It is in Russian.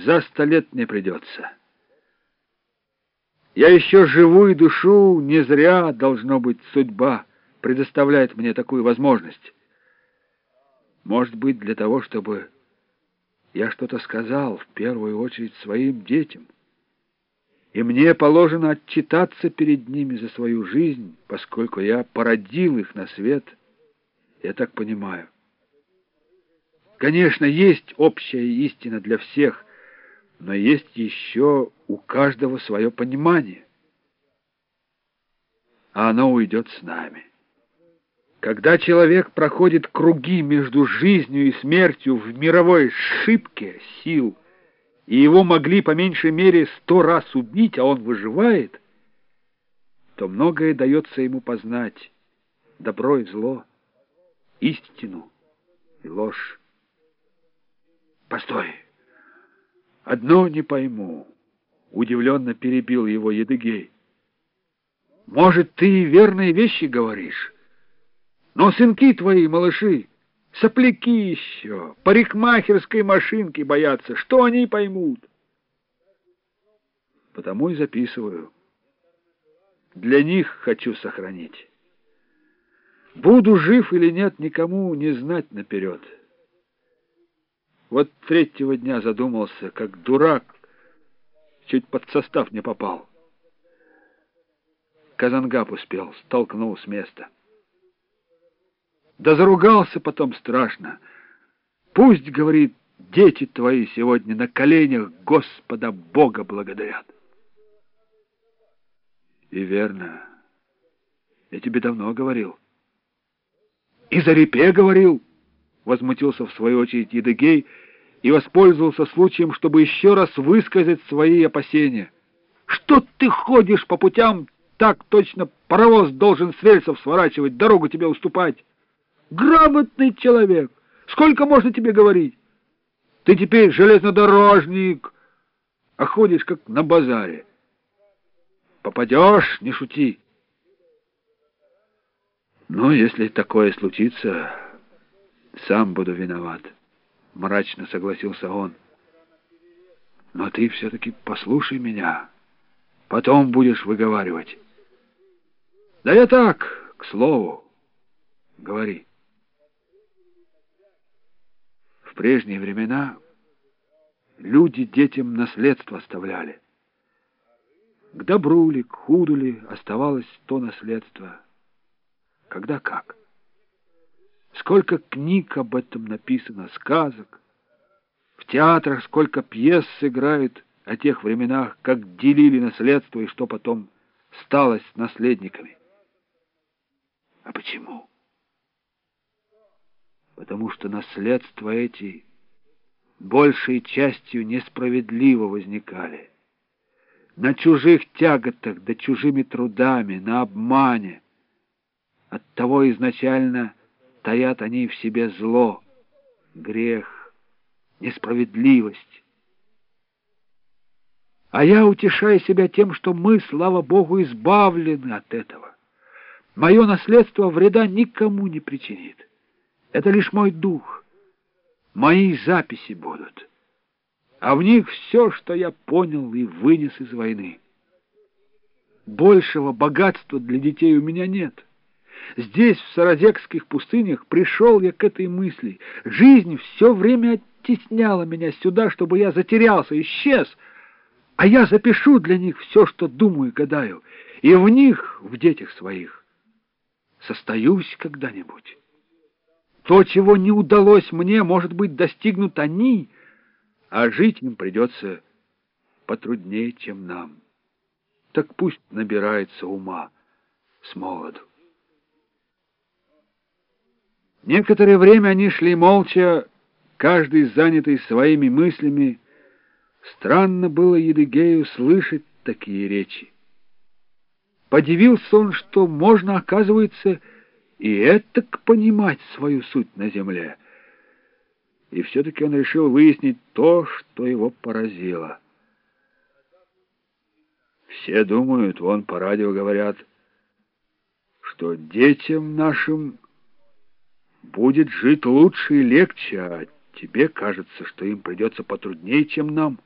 за сто лет мне придется. Я еще живу и душу, не зря, должно быть, судьба предоставляет мне такую возможность. Может быть, для того, чтобы я что-то сказал, в первую очередь, своим детям. И мне положено отчитаться перед ними за свою жизнь, поскольку я породил их на свет, я так понимаю. Конечно, есть общая истина для всех, но есть еще у каждого свое понимание. А оно уйдет с нами. Когда человек проходит круги между жизнью и смертью в мировой шибке сил, и его могли по меньшей мере сто раз убить, а он выживает, то многое дается ему познать — добро и зло, истину и ложь. Постой! Одно не пойму. Удивленно перебил его Едыгей. Может, ты и верные вещи говоришь, но сынки твои, малыши, сопляки еще, парикмахерской машинки боятся. Что они поймут? Потому и записываю. Для них хочу сохранить. Буду жив или нет, никому не знать наперед. Вот третьего дня задумался, как дурак, чуть под состав не попал. Казангап успел, столкнул с места. Да заругался потом страшно. Пусть, говорит, дети твои сегодня на коленях Господа Бога благодарят. И верно. Я тебе давно говорил. И за репе говорил возмутился в свою очередь Едыгей и воспользовался случаем, чтобы еще раз высказать свои опасения. «Что ты ходишь по путям? Так точно паровоз должен с рельсов сворачивать, дорогу тебе уступать. Грамотный человек! Сколько можно тебе говорить? Ты теперь железнодорожник, а ходишь как на базаре. Попадешь, не шути». «Ну, если такое случится...» сам буду виноват, — мрачно согласился он. Но ты все-таки послушай меня, потом будешь выговаривать. Да я так, к слову, говори. В прежние времена люди детям наследство оставляли. К добру ли, к худу ли оставалось то наследство, когда как. Сколько книг об этом написано, сказок. В театрах сколько пьес сыграют о тех временах, как делили наследство и что потом стало с наследниками. А почему? Потому что наследства эти большей частью несправедливо возникали. На чужих тяготах да чужими трудами, на обмане. Оттого изначально таят они в себе зло, грех, несправедливость. А я утешаю себя тем, что мы, слава Богу, избавлены от этого. Мое наследство вреда никому не причинит. Это лишь мой дух. Мои записи будут. А в них все, что я понял и вынес из войны. Большего богатства для детей у меня нет. Здесь, в Саразекских пустынях, пришел я к этой мысли. Жизнь все время оттесняла меня сюда, чтобы я затерялся, исчез. А я запишу для них все, что думаю и гадаю, и в них, в детях своих, состоюсь когда-нибудь. То, чего не удалось мне, может быть, достигнут они, а жить им придется потруднее, чем нам. Так пусть набирается ума с молоду. Некоторое время они шли молча, каждый занятый своими мыслями. Странно было Едыгею слышать такие речи. Подивился он, что можно, оказывается, и этак понимать свою суть на земле. И все-таки он решил выяснить то, что его поразило. Все думают, вон по радио говорят, что детям нашим будет жить лучше и легче, а тебе кажется, что им придется потруднее, чем нам».